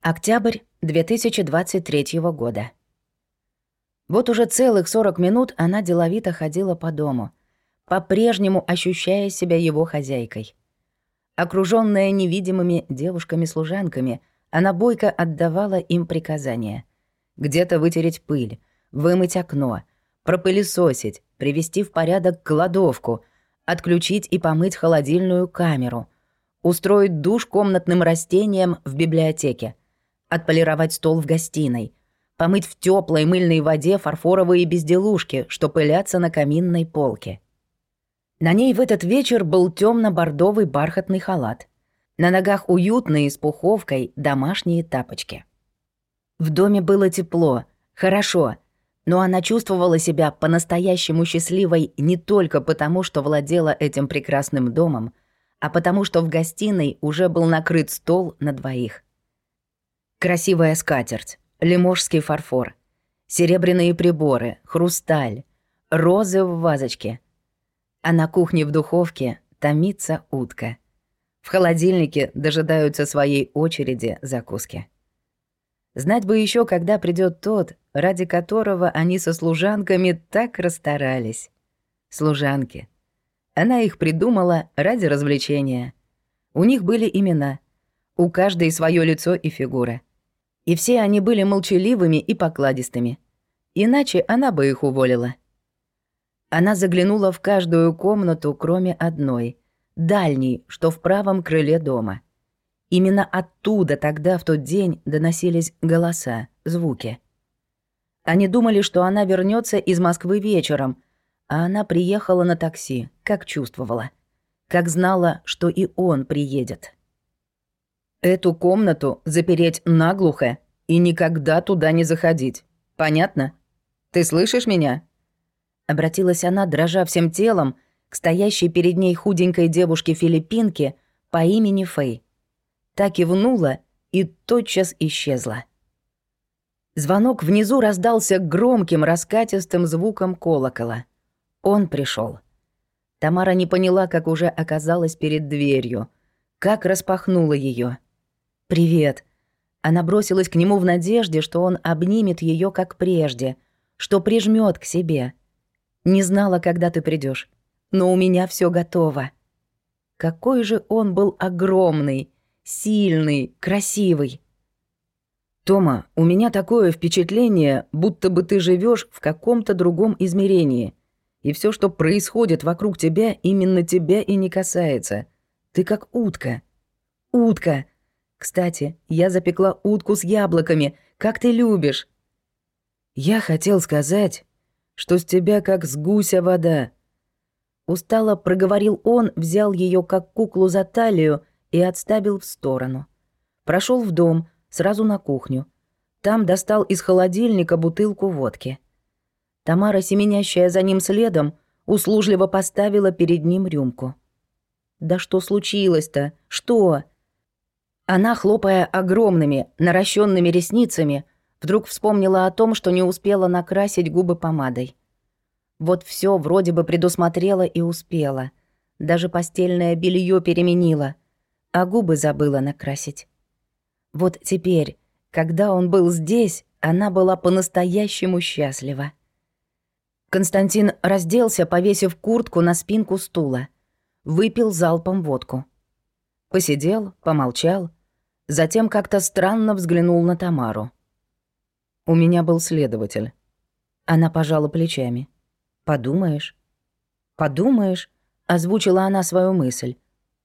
Октябрь 2023 года. Вот уже целых 40 минут она деловито ходила по дому, по-прежнему ощущая себя его хозяйкой. Окружённая невидимыми девушками-служанками, она бойко отдавала им приказания. Где-то вытереть пыль, вымыть окно, пропылесосить, привести в порядок кладовку, отключить и помыть холодильную камеру, устроить душ комнатным растениям в библиотеке, отполировать стол в гостиной, помыть в теплой мыльной воде фарфоровые безделушки, что пылятся на каминной полке. На ней в этот вечер был темно бордовый бархатный халат. На ногах уютные с пуховкой домашние тапочки. В доме было тепло, хорошо, но она чувствовала себя по-настоящему счастливой не только потому, что владела этим прекрасным домом, а потому что в гостиной уже был накрыт стол на двоих. Красивая скатерть, лиможский фарфор, серебряные приборы, хрусталь, розы в вазочке. А на кухне в духовке томится утка. В холодильнике дожидаются своей очереди закуски. Знать бы еще, когда придет тот, ради которого они со служанками так расстарались. Служанки. Она их придумала ради развлечения. У них были имена. У каждой свое лицо и фигура и все они были молчаливыми и покладистыми. Иначе она бы их уволила. Она заглянула в каждую комнату, кроме одной, дальней, что в правом крыле дома. Именно оттуда тогда, в тот день, доносились голоса, звуки. Они думали, что она вернется из Москвы вечером, а она приехала на такси, как чувствовала, как знала, что и он приедет. Эту комнату запереть наглухо и никогда туда не заходить. Понятно? Ты слышишь меня?» Обратилась она, дрожа всем телом, к стоящей перед ней худенькой девушке-филиппинке по имени Фэй. Так кивнула и тотчас исчезла. Звонок внизу раздался громким раскатистым звуком колокола. Он пришел. Тамара не поняла, как уже оказалась перед дверью, как распахнула ее. «Привет». Она бросилась к нему в надежде, что он обнимет ее как прежде, что прижмет к себе. «Не знала, когда ты придешь, но у меня все готово». Какой же он был огромный, сильный, красивый. «Тома, у меня такое впечатление, будто бы ты живешь в каком-то другом измерении, и все, что происходит вокруг тебя, именно тебя и не касается. Ты как утка. Утка!» Кстати, я запекла утку с яблоками, как ты любишь. Я хотел сказать, что с тебя как с гуся вода. Устало проговорил он, взял ее как куклу за талию и отставил в сторону. Прошел в дом, сразу на кухню. Там достал из холодильника бутылку водки. Тамара, семенящая за ним следом, услужливо поставила перед ним рюмку. «Да что случилось-то? Что?» Она, хлопая огромными, наращенными ресницами, вдруг вспомнила о том, что не успела накрасить губы помадой. Вот все вроде бы предусмотрела и успела. Даже постельное белье переменила, а губы забыла накрасить. Вот теперь, когда он был здесь, она была по-настоящему счастлива. Константин разделся, повесив куртку на спинку стула. Выпил залпом водку. Посидел, помолчал — Затем как-то странно взглянул на Тамару. «У меня был следователь». Она пожала плечами. «Подумаешь?» «Подумаешь?» — озвучила она свою мысль.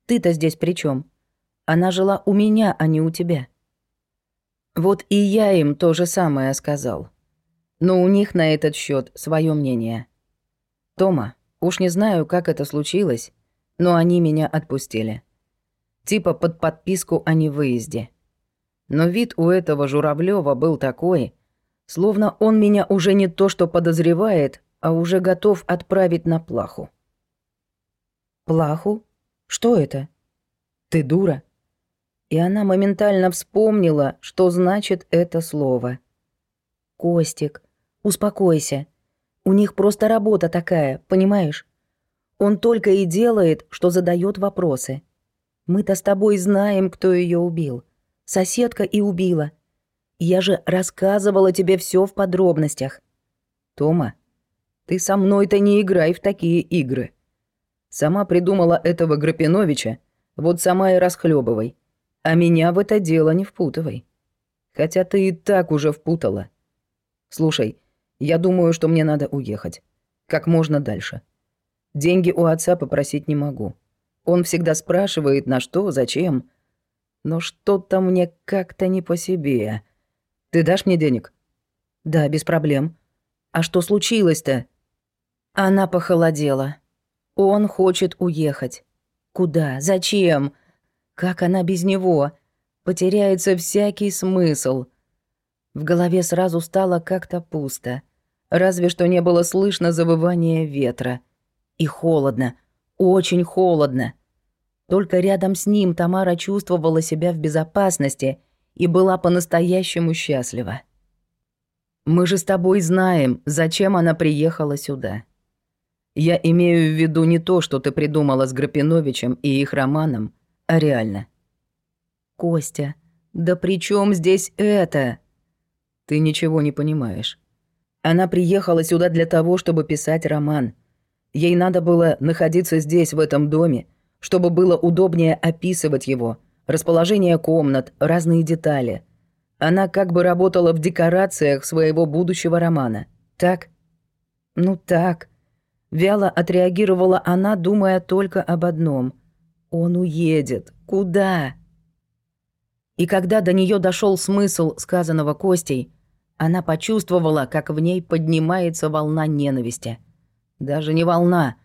«Ты-то здесь при чем? Она жила у меня, а не у тебя». Вот и я им то же самое сказал. Но у них на этот счет свое мнение. Тома, уж не знаю, как это случилось, но они меня отпустили. Типа под подписку о невыезде. Но вид у этого Журавлева был такой, словно он меня уже не то что подозревает, а уже готов отправить на плаху. «Плаху? Что это?» «Ты дура?» И она моментально вспомнила, что значит это слово. «Костик, успокойся. У них просто работа такая, понимаешь? Он только и делает, что задает вопросы. Мы-то с тобой знаем, кто ее убил. Соседка и убила. Я же рассказывала тебе все в подробностях. Тома, ты со мной-то не играй в такие игры. Сама придумала этого Грапиновича, вот сама и расхлебывай. А меня в это дело не впутывай. Хотя ты и так уже впутала. Слушай, я думаю, что мне надо уехать. Как можно дальше. Деньги у отца попросить не могу. Он всегда спрашивает, на что, зачем. Но что-то мне как-то не по себе. Ты дашь мне денег? Да, без проблем. А что случилось-то? Она похолодела. Он хочет уехать. Куда? Зачем? Как она без него? Потеряется всякий смысл. В голове сразу стало как-то пусто. Разве что не было слышно завывания ветра. И холодно. Очень холодно. Только рядом с ним Тамара чувствовала себя в безопасности и была по-настоящему счастлива. «Мы же с тобой знаем, зачем она приехала сюда. Я имею в виду не то, что ты придумала с Грапиновичем и их романом, а реально. Костя, да при чем здесь это? Ты ничего не понимаешь. Она приехала сюда для того, чтобы писать роман. Ей надо было находиться здесь, в этом доме, чтобы было удобнее описывать его, расположение комнат, разные детали. Она как бы работала в декорациях своего будущего романа. Так? Ну так. Вяло отреагировала она, думая только об одном. Он уедет. Куда? И когда до нее дошел смысл сказанного Костей, она почувствовала, как в ней поднимается волна ненависти. Даже не волна,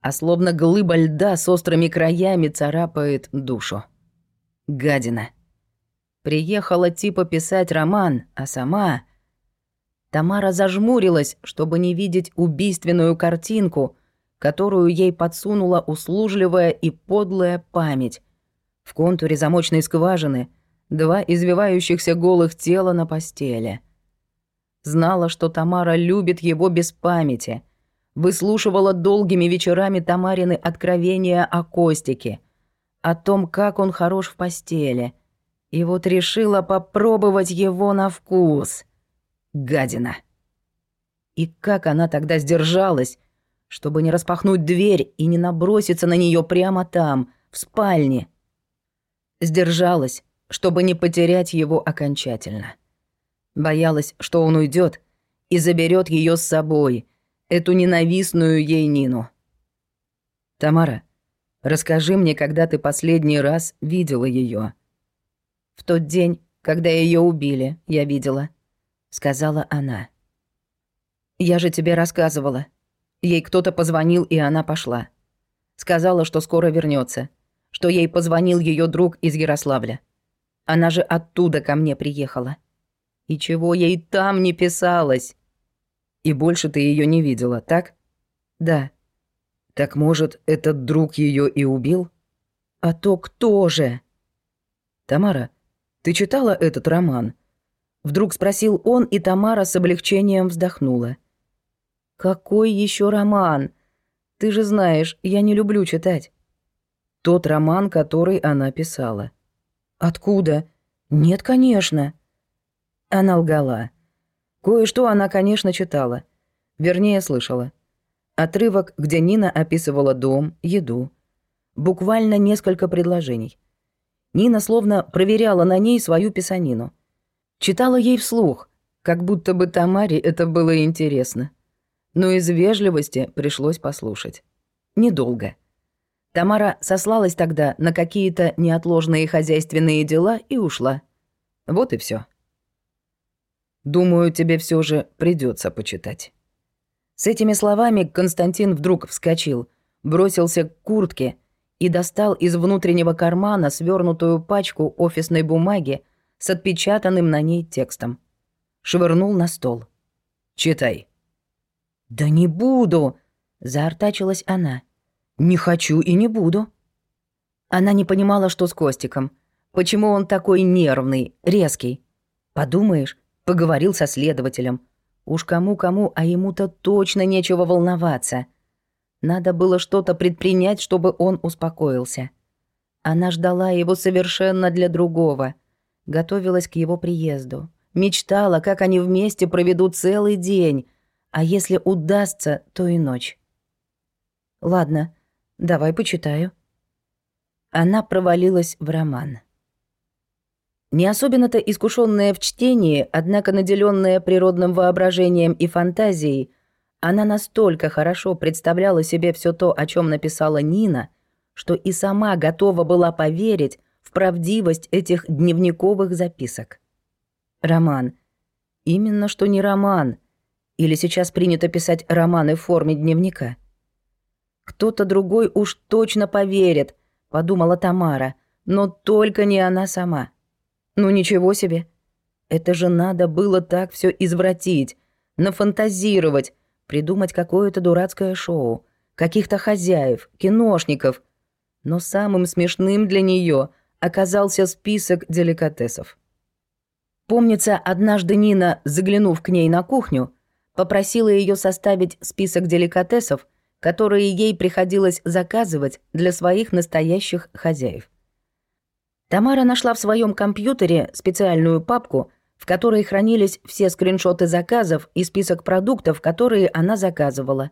а словно глыба льда с острыми краями царапает душу. Гадина. Приехала типа писать роман, а сама... Тамара зажмурилась, чтобы не видеть убийственную картинку, которую ей подсунула услужливая и подлая память. В контуре замочной скважины два извивающихся голых тела на постели. Знала, что Тамара любит его без памяти. Выслушивала долгими вечерами Тамарины откровения о Костике, о том, как он хорош в постели. И вот решила попробовать его на вкус — Гадина. И как она тогда сдержалась, чтобы не распахнуть дверь и не наброситься на нее прямо там, в спальне? Сдержалась, чтобы не потерять его окончательно. Боялась, что он уйдет и заберет ее с собой, эту ненавистную ей Нину. «Тамара, расскажи мне, когда ты последний раз видела ее. «В тот день, когда ее убили, я видела», сказала она. «Я же тебе рассказывала. Ей кто-то позвонил, и она пошла. Сказала, что скоро вернется, что ей позвонил ее друг из Ярославля. Она же оттуда ко мне приехала. И чего ей там не писалось? И больше ты ее не видела, так? Да. Так может, этот друг ее и убил? А то кто же? Тамара, ты читала этот роман? Вдруг спросил он, и Тамара с облегчением вздохнула. «Какой еще роман? Ты же знаешь, я не люблю читать». Тот роман, который она писала. «Откуда? Нет, конечно». Она лгала. Кое-что она, конечно, читала. Вернее, слышала. Отрывок, где Нина описывала дом, еду. Буквально несколько предложений. Нина словно проверяла на ней свою писанину — Читала ей вслух, как будто бы Тамаре это было интересно. Но из вежливости пришлось послушать. Недолго. Тамара сослалась тогда на какие-то неотложные хозяйственные дела и ушла. Вот и все. Думаю, тебе все же придется почитать. С этими словами Константин вдруг вскочил, бросился к куртке и достал из внутреннего кармана свернутую пачку офисной бумаги, с отпечатанным на ней текстом. Швырнул на стол. «Читай». «Да не буду!» — заортачилась она. «Не хочу и не буду». Она не понимала, что с Костиком. Почему он такой нервный, резкий? Подумаешь, поговорил со следователем. Уж кому-кому, а ему-то точно нечего волноваться. Надо было что-то предпринять, чтобы он успокоился. Она ждала его совершенно для другого — готовилась к его приезду, мечтала, как они вместе проведут целый день, а если удастся, то и ночь. «Ладно, давай почитаю». Она провалилась в роман. Не особенно-то искушенная в чтении, однако наделенная природным воображением и фантазией, она настолько хорошо представляла себе все то, о чем написала Нина, что и сама готова была поверить в правдивость этих дневниковых записок. Роман. Именно что не роман. Или сейчас принято писать романы в форме дневника. Кто-то другой уж точно поверит, подумала Тамара, но только не она сама. Ну ничего себе. Это же надо было так все извратить, нафантазировать, придумать какое-то дурацкое шоу, каких-то хозяев, киношников. Но самым смешным для нее оказался список деликатесов. Помнится, однажды Нина, заглянув к ней на кухню, попросила ее составить список деликатесов, которые ей приходилось заказывать для своих настоящих хозяев. Тамара нашла в своем компьютере специальную папку, в которой хранились все скриншоты заказов и список продуктов, которые она заказывала.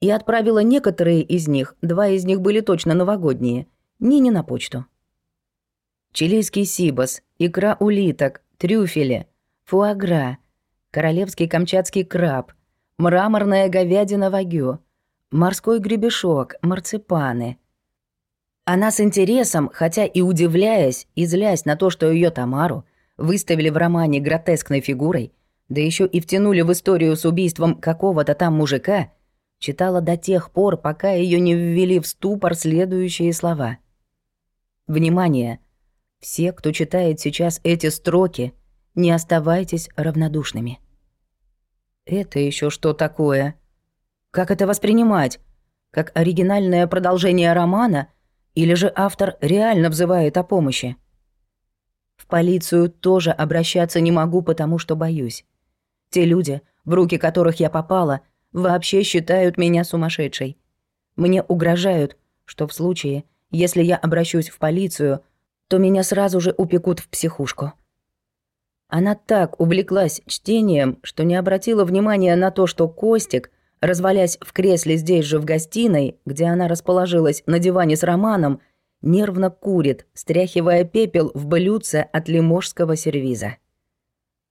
И отправила некоторые из них, два из них были точно новогодние, Нине на почту. Чилийский сибас, икра улиток, трюфели, фуагра, королевский камчатский краб, мраморная говядина вагю, морской гребешок, марципаны — она с интересом, хотя и удивляясь, и злясь на то, что ее Тамару выставили в романе гротескной фигурой, да еще и втянули в историю с убийством какого-то там мужика, читала до тех пор, пока ее не ввели в ступор следующие слова. Внимание! Все, кто читает сейчас эти строки, не оставайтесь равнодушными. Это еще что такое? Как это воспринимать? Как оригинальное продолжение романа — или же автор реально взывает о помощи? В полицию тоже обращаться не могу, потому что боюсь. Те люди, в руки которых я попала, вообще считают меня сумасшедшей. Мне угрожают, что в случае, если я обращусь в полицию, то меня сразу же упекут в психушку. Она так увлеклась чтением, что не обратила внимания на то, что Костик развалясь в кресле здесь же в гостиной, где она расположилась на диване с Романом, нервно курит, стряхивая пепел в блюдце от лиможского сервиза.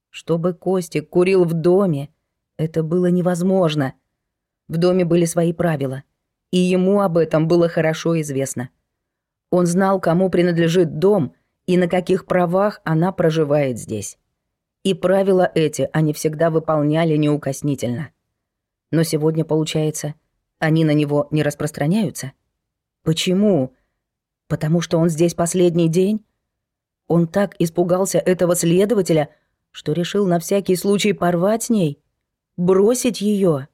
Чтобы Костик курил в доме, это было невозможно. В доме были свои правила, и ему об этом было хорошо известно. Он знал, кому принадлежит дом и на каких правах она проживает здесь. И правила эти они всегда выполняли неукоснительно. Но сегодня, получается, они на него не распространяются? Почему? Потому что он здесь последний день? Он так испугался этого следователя, что решил на всякий случай порвать с ней? Бросить ее?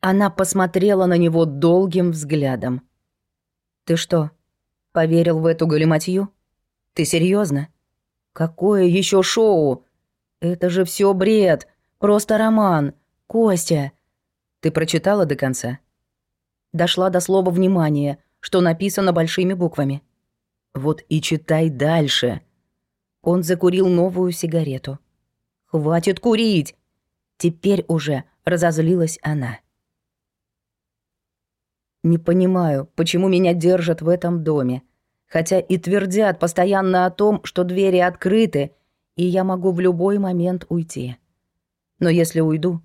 Она посмотрела на него долгим взглядом. «Ты что, поверил в эту галиматью? Ты серьезно? Какое еще шоу? Это же все бред, просто роман. «Костя!» «Ты прочитала до конца?» Дошла до слова «внимание», что написано большими буквами. «Вот и читай дальше». Он закурил новую сигарету. «Хватит курить!» Теперь уже разозлилась она. «Не понимаю, почему меня держат в этом доме, хотя и твердят постоянно о том, что двери открыты, и я могу в любой момент уйти. Но если уйду,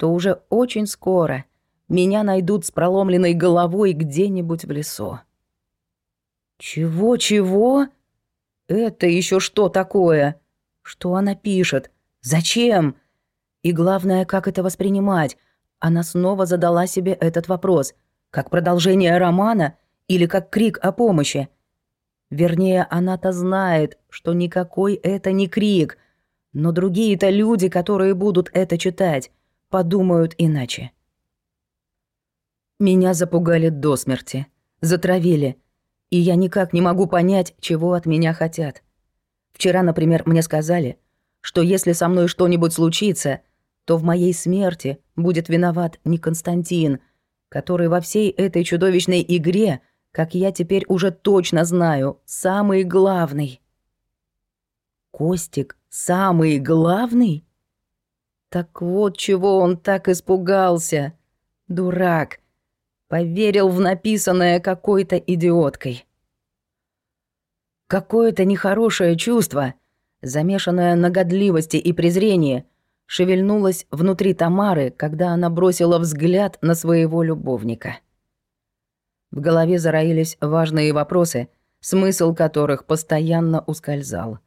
то уже очень скоро меня найдут с проломленной головой где-нибудь в лесу. Чего-чего? Это еще что такое? Что она пишет? Зачем? И главное, как это воспринимать? Она снова задала себе этот вопрос. Как продолжение романа или как крик о помощи? Вернее, она-то знает, что никакой это не крик, но другие-то люди, которые будут это читать, подумают иначе. Меня запугали до смерти, затравили, и я никак не могу понять, чего от меня хотят. Вчера, например, мне сказали, что если со мной что-нибудь случится, то в моей смерти будет виноват не Константин, который во всей этой чудовищной игре, как я теперь уже точно знаю, самый главный. Костик самый главный? Так вот чего он так испугался. Дурак. Поверил в написанное какой-то идиоткой. Какое-то нехорошее чувство, замешанное на годливости и презрении, шевельнулось внутри Тамары, когда она бросила взгляд на своего любовника. В голове зароились важные вопросы, смысл которых постоянно ускользал.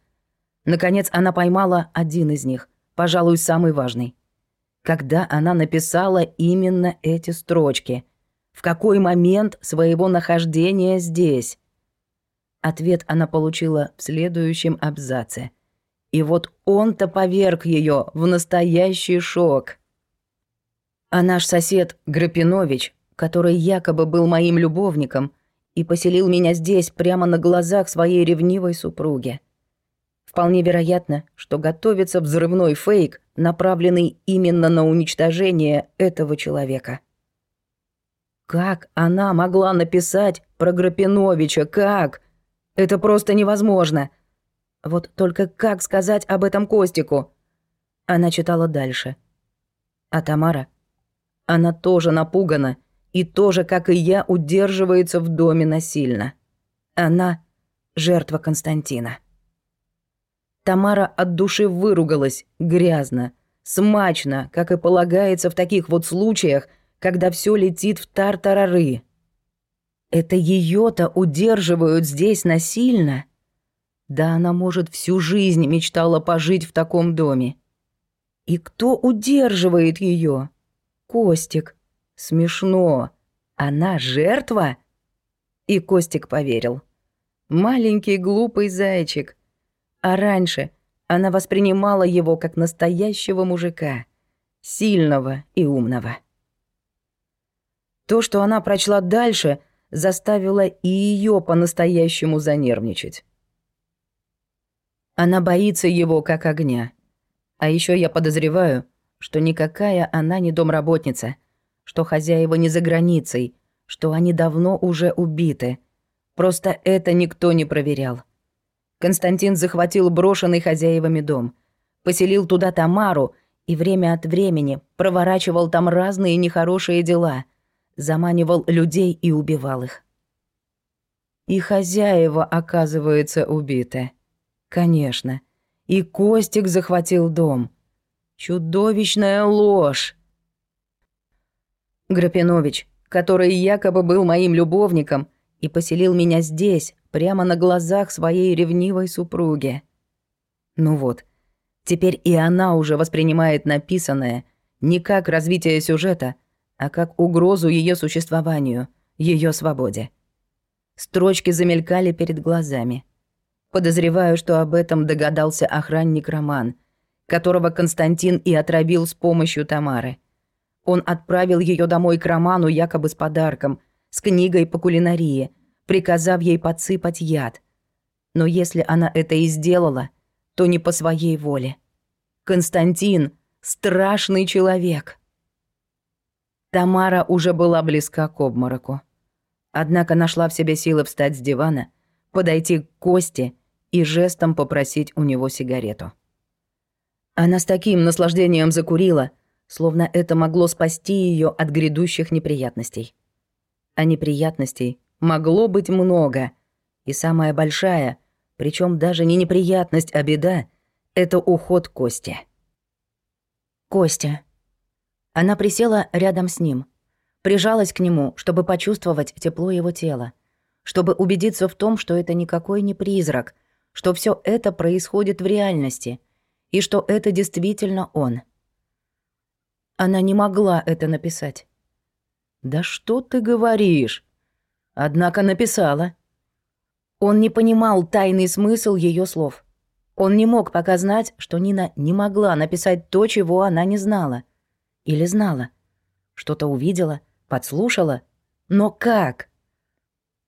Наконец она поймала один из них, пожалуй, самый важный. Когда она написала именно эти строчки? В какой момент своего нахождения здесь? Ответ она получила в следующем абзаце. И вот он-то поверг ее в настоящий шок. А наш сосед Грапинович который якобы был моим любовником и поселил меня здесь прямо на глазах своей ревнивой супруги. Вполне вероятно, что готовится взрывной фейк, направленный именно на уничтожение этого человека. Как она могла написать про Грапиновича? Как? Это просто невозможно. Вот только как сказать об этом Костику? Она читала дальше. А Тамара? Она тоже напугана и тоже, как и я, удерживается в доме насильно. Она — жертва Константина. Тамара от души выругалась, грязно, смачно, как и полагается в таких вот случаях, когда все летит в тартарары. Это ее-то удерживают здесь насильно? Да она, может, всю жизнь мечтала пожить в таком доме. И кто удерживает ее? Костик, Смешно. Она жертва? И Костик поверил. Маленький глупый зайчик. А раньше она воспринимала его как настоящего мужика, сильного и умного. То, что она прочла дальше, заставило и ее по-настоящему занервничать. Она боится его как огня. А еще я подозреваю, что никакая она не домработница, что хозяева не за границей, что они давно уже убиты. Просто это никто не проверял. Константин захватил брошенный хозяевами дом, поселил туда Тамару и время от времени проворачивал там разные нехорошие дела, заманивал людей и убивал их. И хозяева, оказывается, убиты. Конечно. И Костик захватил дом. Чудовищная ложь. Грапинович, который якобы был моим любовником и поселил меня здесь, прямо на глазах своей ревнивой супруги. Ну вот, теперь и она уже воспринимает написанное не как развитие сюжета, а как угрозу ее существованию, ее свободе. Строчки замелькали перед глазами. Подозреваю, что об этом догадался охранник Роман, которого Константин и отравил с помощью Тамары. Он отправил ее домой к Роману якобы с подарком, с книгой по кулинарии, приказав ей подсыпать яд. Но если она это и сделала, то не по своей воле. Константин — страшный человек. Тамара уже была близка к обмороку. Однако нашла в себе силы встать с дивана, подойти к Косте и жестом попросить у него сигарету. Она с таким наслаждением закурила — словно это могло спасти ее от грядущих неприятностей. А неприятностей могло быть много, и самая большая, причем даже не неприятность, а беда, это уход Кости. Костя. Она присела рядом с ним, прижалась к нему, чтобы почувствовать тепло его тела, чтобы убедиться в том, что это никакой не призрак, что все это происходит в реальности, и что это действительно он — она не могла это написать. «Да что ты говоришь?» Однако написала. Он не понимал тайный смысл ее слов. Он не мог пока знать, что Нина не могла написать то, чего она не знала. Или знала. Что-то увидела, подслушала. Но как?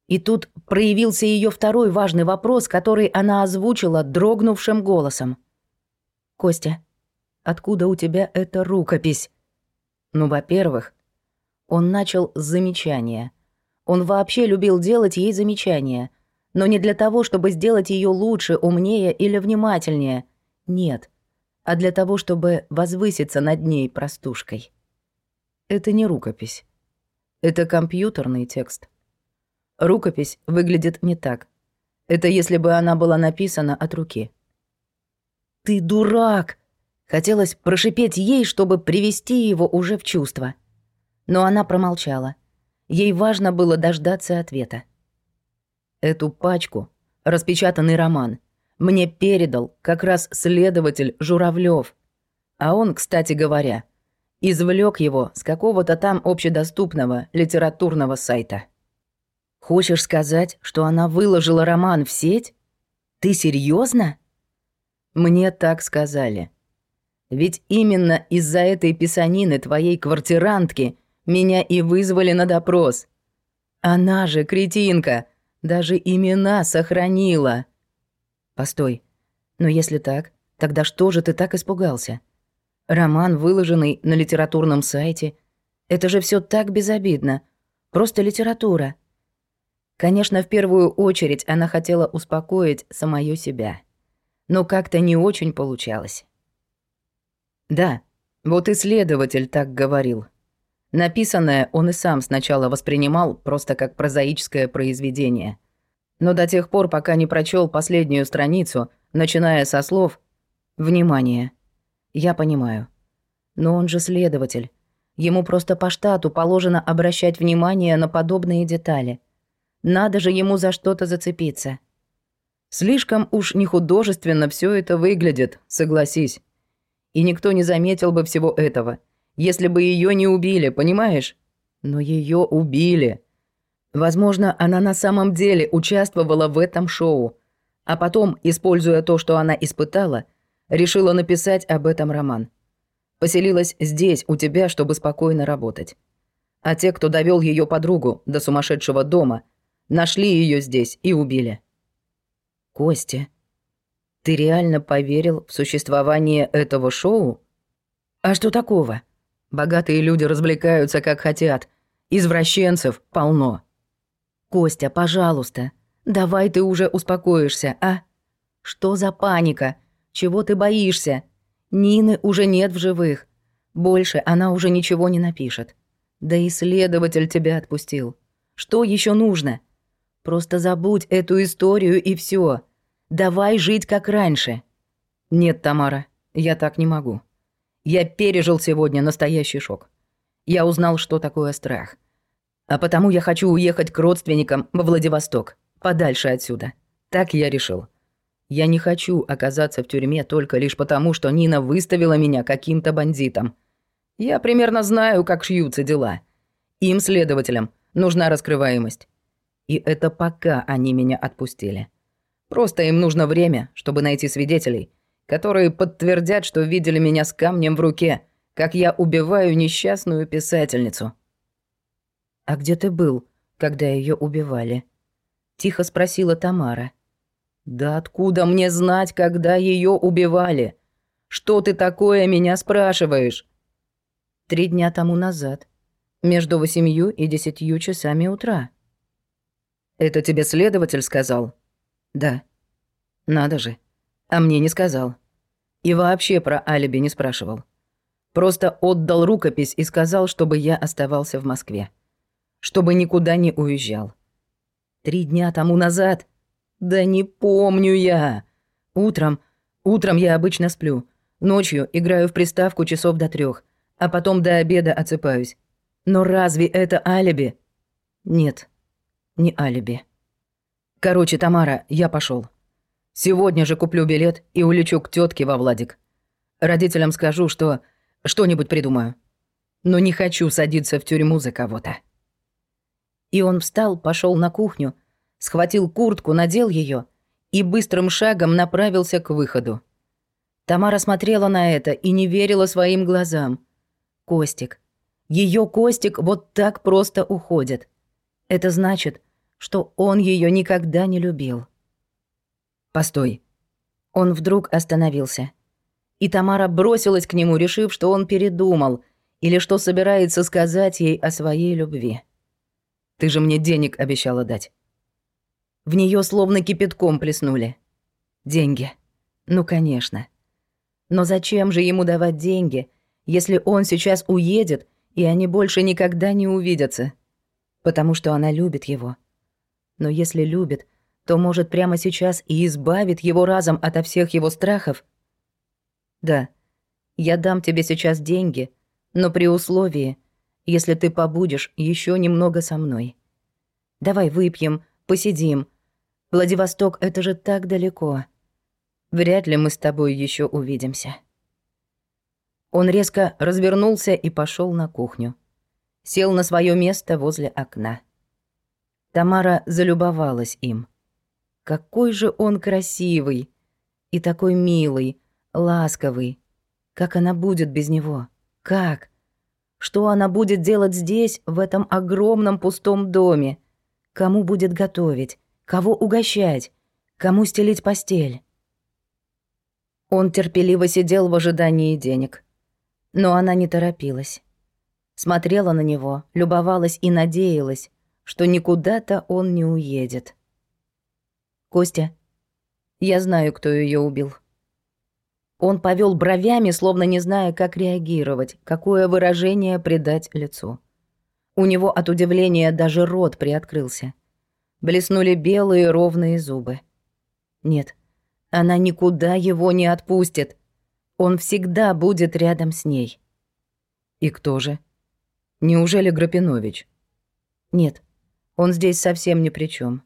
И тут проявился ее второй важный вопрос, который она озвучила дрогнувшим голосом. «Костя, откуда у тебя эта рукопись?» Ну, во-первых, он начал с замечания. Он вообще любил делать ей замечания. Но не для того, чтобы сделать ее лучше, умнее или внимательнее. Нет. А для того, чтобы возвыситься над ней простушкой. Это не рукопись. Это компьютерный текст. Рукопись выглядит не так. Это если бы она была написана от руки. «Ты дурак!» Хотелось прошипеть ей, чтобы привести его уже в чувство. Но она промолчала. Ей важно было дождаться ответа. Эту пачку, распечатанный роман, мне передал как раз следователь Журавлев. А он, кстати говоря, извлек его с какого-то там общедоступного литературного сайта. Хочешь сказать, что она выложила роман в сеть? Ты серьезно? Мне так сказали. Ведь именно из-за этой писанины твоей квартирантки меня и вызвали на допрос. Она же, кретинка, даже имена сохранила. Постой, но если так, тогда что же ты так испугался? Роман, выложенный на литературном сайте, это же все так безобидно. Просто литература. Конечно, в первую очередь она хотела успокоить самое себя. Но как-то не очень получалось. Да, вот исследователь так говорил. Написанное он и сам сначала воспринимал просто как прозаическое произведение. Но до тех пор, пока не прочел последнюю страницу, начиная со слов «Внимание». Я понимаю. Но он же следователь. Ему просто по штату положено обращать внимание на подобные детали. Надо же ему за что-то зацепиться. Слишком уж нехудожественно все это выглядит, согласись. И никто не заметил бы всего этого, если бы ее не убили, понимаешь? Но ее убили. Возможно, она на самом деле участвовала в этом шоу, а потом, используя то, что она испытала, решила написать об этом роман. Поселилась здесь, у тебя, чтобы спокойно работать. А те, кто довел ее подругу до сумасшедшего дома – Нашли ее здесь и убили. Костя, ты реально поверил в существование этого шоу? А что такого? Богатые люди развлекаются как хотят. Извращенцев полно. Костя, пожалуйста, давай ты уже успокоишься, а? Что за паника? Чего ты боишься? Нины уже нет в живых. Больше она уже ничего не напишет. Да и следователь тебя отпустил. Что еще нужно? Просто забудь эту историю и все. Давай жить как раньше. Нет, Тамара, я так не могу. Я пережил сегодня настоящий шок. Я узнал, что такое страх. А потому я хочу уехать к родственникам во Владивосток, подальше отсюда. Так я решил. Я не хочу оказаться в тюрьме только лишь потому, что Нина выставила меня каким-то бандитом. Я примерно знаю, как шьются дела. Им, следователям, нужна раскрываемость. И это пока они меня отпустили. Просто им нужно время, чтобы найти свидетелей, которые подтвердят, что видели меня с камнем в руке, как я убиваю несчастную писательницу. «А где ты был, когда ее убивали?» — тихо спросила Тамара. «Да откуда мне знать, когда ее убивали? Что ты такое меня спрашиваешь?» «Три дня тому назад, между восемью и десятью часами утра», «Это тебе следователь сказал?» «Да». «Надо же. А мне не сказал. И вообще про алиби не спрашивал. Просто отдал рукопись и сказал, чтобы я оставался в Москве. Чтобы никуда не уезжал. Три дня тому назад? Да не помню я. Утром, утром я обычно сплю. Ночью играю в приставку часов до трех, а потом до обеда отсыпаюсь. Но разве это алиби? Нет ни алиби. Короче, Тамара, я пошел. Сегодня же куплю билет и улечу к тетке во Владик. Родителям скажу, что что-нибудь придумаю. Но не хочу садиться в тюрьму за кого-то. И он встал, пошел на кухню, схватил куртку, надел ее и быстрым шагом направился к выходу. Тамара смотрела на это и не верила своим глазам. Костик. Ее Костик вот так просто уходит. Это значит, что он ее никогда не любил. «Постой». Он вдруг остановился. И Тамара бросилась к нему, решив, что он передумал или что собирается сказать ей о своей любви. «Ты же мне денег обещала дать». В нее словно кипятком плеснули. Деньги. Ну, конечно. Но зачем же ему давать деньги, если он сейчас уедет, и они больше никогда не увидятся? Потому что она любит его. Но если любит, то может прямо сейчас и избавит его разом ото всех его страхов. Да, я дам тебе сейчас деньги, но при условии, если ты побудешь еще немного со мной. Давай выпьем, посидим. Владивосток — это же так далеко. Вряд ли мы с тобой еще увидимся». Он резко развернулся и пошел на кухню. Сел на свое место возле окна. Тамара залюбовалась им. Какой же он красивый и такой милый, ласковый. Как она будет без него? Как? Что она будет делать здесь, в этом огромном пустом доме? Кому будет готовить? Кого угощать? Кому стелить постель? Он терпеливо сидел в ожидании денег. Но она не торопилась. Смотрела на него, любовалась и надеялась, что никуда-то он не уедет. «Костя, я знаю, кто ее убил». Он повел бровями, словно не зная, как реагировать, какое выражение придать лицу. У него от удивления даже рот приоткрылся. Блеснули белые ровные зубы. Нет, она никуда его не отпустит. Он всегда будет рядом с ней. И кто же? Неужели Грапинович? Нет, он здесь совсем ни при чем.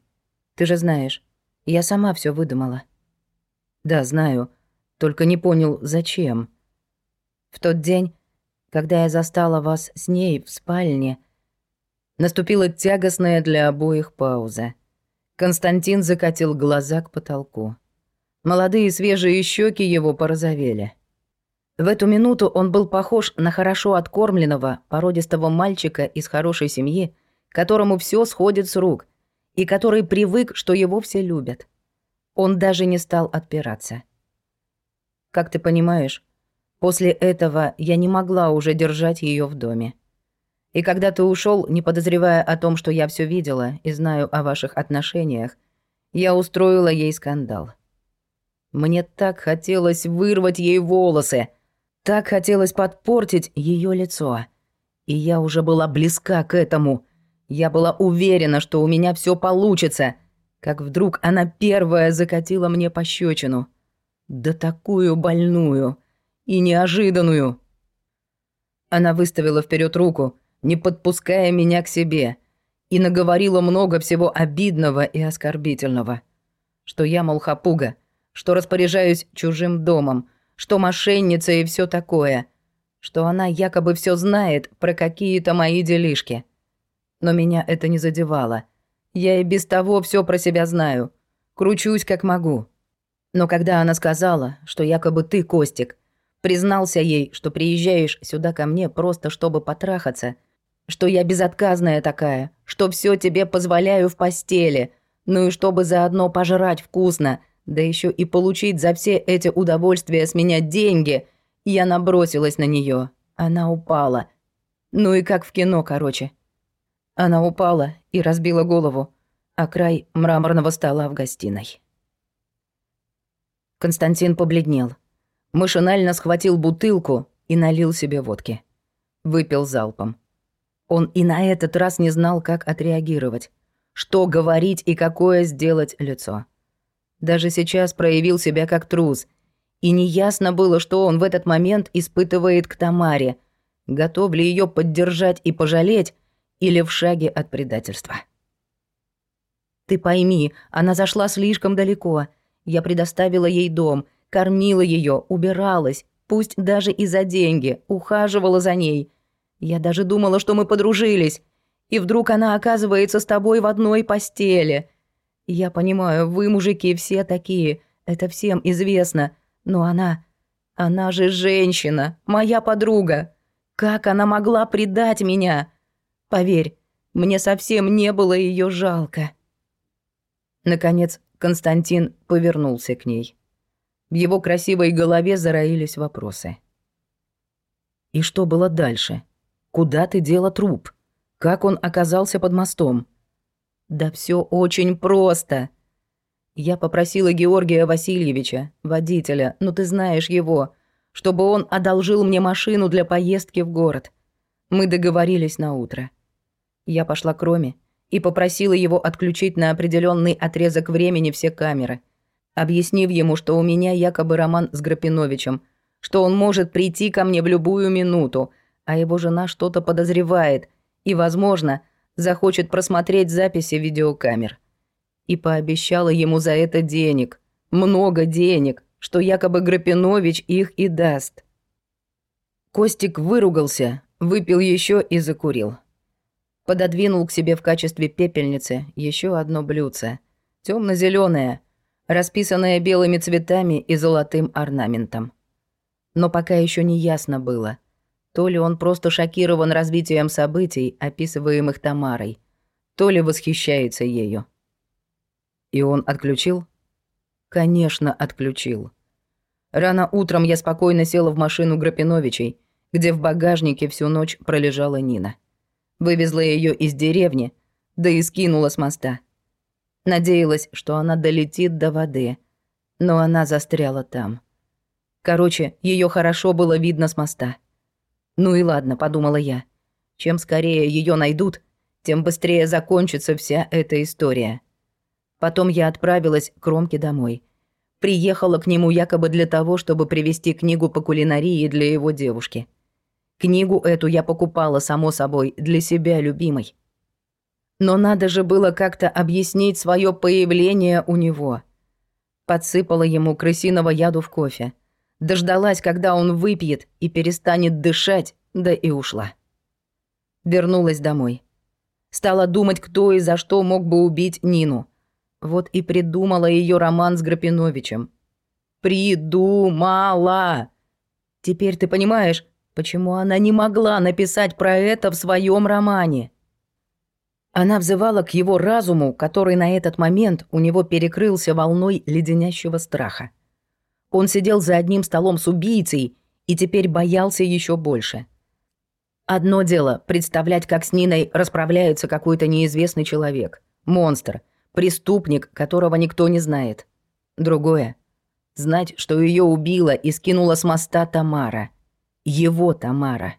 Ты же знаешь, я сама все выдумала. Да, знаю, только не понял, зачем. В тот день, когда я застала вас с ней в спальне, наступила тягостная для обоих пауза. Константин закатил глаза к потолку. Молодые свежие щеки его порозовели. В эту минуту он был похож на хорошо откормленного, породистого мальчика из хорошей семьи, которому все сходит с рук, и который привык, что его все любят. Он даже не стал отпираться. Как ты понимаешь, после этого я не могла уже держать ее в доме. И когда ты ушел, не подозревая о том, что я все видела и знаю о ваших отношениях, я устроила ей скандал. Мне так хотелось вырвать ей волосы, так хотелось подпортить ее лицо. И я уже была близка к этому. Я была уверена, что у меня все получится, как вдруг она первая закатила мне пощечину. Да такую больную и неожиданную. Она выставила вперед руку, не подпуская меня к себе, и наговорила много всего обидного и оскорбительного. Что я, мол, хапуга, что распоряжаюсь чужим домом, что мошенница и все такое, что она якобы все знает про какие-то мои делишки. Но меня это не задевало. Я и без того все про себя знаю. Кручусь как могу. Но когда она сказала, что якобы ты, Костик, признался ей, что приезжаешь сюда ко мне просто чтобы потрахаться, что я безотказная такая, что все тебе позволяю в постели, ну и чтобы заодно пожрать вкусно, да еще и получить за все эти удовольствия с меня деньги. Я набросилась на нее. Она упала. Ну и как в кино, короче. Она упала и разбила голову о край мраморного стола в гостиной. Константин побледнел. Машинально схватил бутылку и налил себе водки. Выпил залпом. Он и на этот раз не знал, как отреагировать, что говорить и какое сделать лицо. Даже сейчас проявил себя как трус. И неясно было, что он в этот момент испытывает к Тамаре. Готов ли ее поддержать и пожалеть, или в шаге от предательства. «Ты пойми, она зашла слишком далеко. Я предоставила ей дом, кормила ее, убиралась, пусть даже и за деньги, ухаживала за ней. Я даже думала, что мы подружились. И вдруг она оказывается с тобой в одной постели. Я понимаю, вы, мужики, все такие, это всем известно, но она... Она же женщина, моя подруга. Как она могла предать меня? Поверь, мне совсем не было ее жалко. Наконец Константин повернулся к ней. В его красивой голове зароились вопросы. «И что было дальше? Куда ты дела труп? Как он оказался под мостом?» Да все очень просто. Я попросила Георгия Васильевича, водителя, ну ты знаешь его, чтобы он одолжил мне машину для поездки в город. Мы договорились на утро. Я пошла к Роме и попросила его отключить на определенный отрезок времени все камеры, объяснив ему, что у меня якобы роман с Грапиновичем, что он может прийти ко мне в любую минуту, а его жена что-то подозревает и, возможно, захочет просмотреть записи видеокамер. И пообещала ему за это денег, много денег, что якобы Грапинович их и даст. Костик выругался, выпил еще и закурил. Пододвинул к себе в качестве пепельницы еще одно блюдце, темно зеленое расписанное белыми цветами и золотым орнаментом. Но пока еще не ясно было, то ли он просто шокирован развитием событий, описываемых Тамарой, то ли восхищается ею. И он отключил? Конечно, отключил. Рано утром я спокойно села в машину Грапиновичей, где в багажнике всю ночь пролежала Нина. Вывезла ее из деревни, да и скинула с моста. Надеялась, что она долетит до воды, но она застряла там. Короче, ее хорошо было видно с моста. Ну и ладно, подумала я. Чем скорее ее найдут, тем быстрее закончится вся эта история. Потом я отправилась к Ромке домой. Приехала к нему якобы для того, чтобы привезти книгу по кулинарии для его девушки. Книгу эту я покупала, само собой, для себя любимой. Но надо же было как-то объяснить свое появление у него. Подсыпала ему крысиного яду в кофе – Дождалась, когда он выпьет и перестанет дышать, да и ушла. Вернулась домой. Стала думать, кто и за что мог бы убить Нину. Вот и придумала ее роман с Грапиновичем. Придумала! Теперь ты понимаешь, почему она не могла написать про это в своем романе. Она взывала к его разуму, который на этот момент у него перекрылся волной леденящего страха. Он сидел за одним столом с убийцей и теперь боялся еще больше. Одно дело представлять, как с Ниной расправляется какой-то неизвестный человек, монстр, преступник, которого никто не знает. Другое — знать, что ее убила и скинула с моста Тамара. Его Тамара.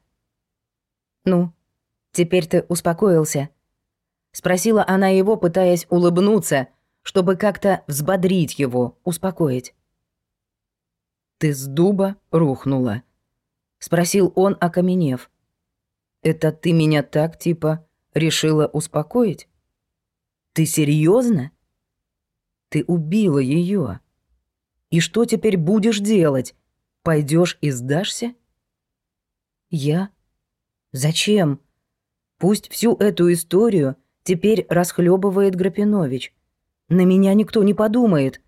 «Ну, теперь ты успокоился?» Спросила она его, пытаясь улыбнуться, чтобы как-то взбодрить его, успокоить. «Ты с дуба рухнула?» — спросил он, окаменев. «Это ты меня так, типа, решила успокоить? Ты серьезно? Ты убила ее. И что теперь будешь делать? Пойдешь и сдашься?» «Я? Зачем? Пусть всю эту историю теперь расхлебывает Грапинович. На меня никто не подумает.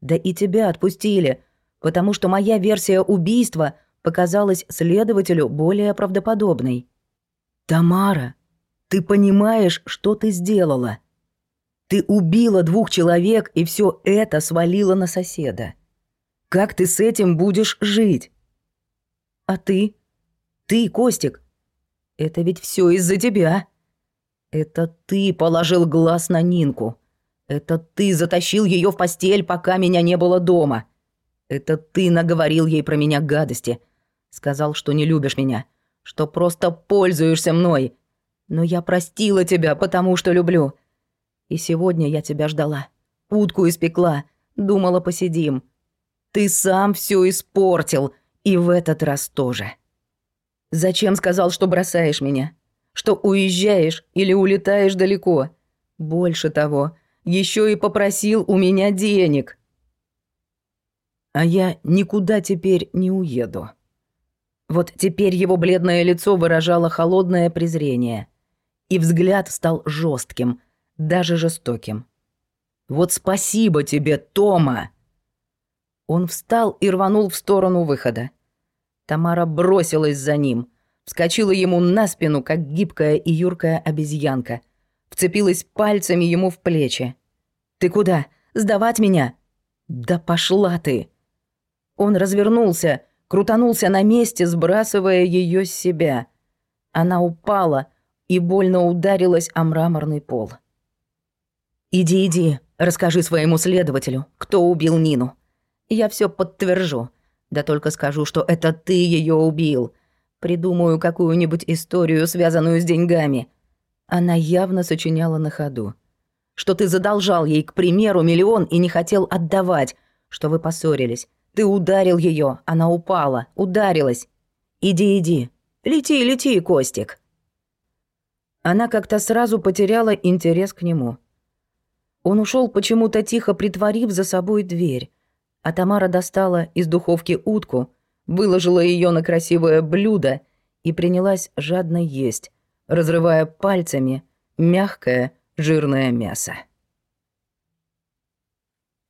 Да и тебя отпустили, потому что моя версия убийства показалась следователю более правдоподобной. «Тамара, ты понимаешь, что ты сделала? Ты убила двух человек и все это свалила на соседа. Как ты с этим будешь жить? А ты? Ты, Костик? Это ведь все из-за тебя. Это ты положил глаз на Нинку. Это ты затащил ее в постель, пока меня не было дома. Это ты наговорил ей про меня гадости. Сказал, что не любишь меня, что просто пользуешься мной. Но я простила тебя, потому что люблю. И сегодня я тебя ждала. Утку испекла, думала, посидим. Ты сам все испортил, и в этот раз тоже. Зачем сказал, что бросаешь меня? Что уезжаешь или улетаешь далеко? Больше того, еще и попросил у меня денег. А я никуда теперь не уеду. Вот теперь его бледное лицо выражало холодное презрение, и взгляд стал жестким, даже жестоким. «Вот спасибо тебе, Тома!» Он встал и рванул в сторону выхода. Тамара бросилась за ним, вскочила ему на спину, как гибкая и юркая обезьянка, вцепилась пальцами ему в плечи. «Ты куда? Сдавать меня?» «Да пошла ты!» Он развернулся, крутанулся на месте, сбрасывая ее с себя. Она упала и больно ударилась о мраморный пол. Иди, иди, расскажи своему следователю, кто убил Нину. Я все подтвержу. Да только скажу, что это ты ее убил. Придумаю какую-нибудь историю, связанную с деньгами. Она явно сочиняла на ходу. Что ты задолжал ей, к примеру, миллион и не хотел отдавать, что вы поссорились. Ты ударил ее, она упала, ударилась. Иди, иди, лети, лети, Костик. Она как-то сразу потеряла интерес к нему. Он ушел почему-то тихо притворив за собой дверь, а Тамара достала из духовки утку, выложила ее на красивое блюдо и принялась жадно есть, разрывая пальцами мягкое жирное мясо.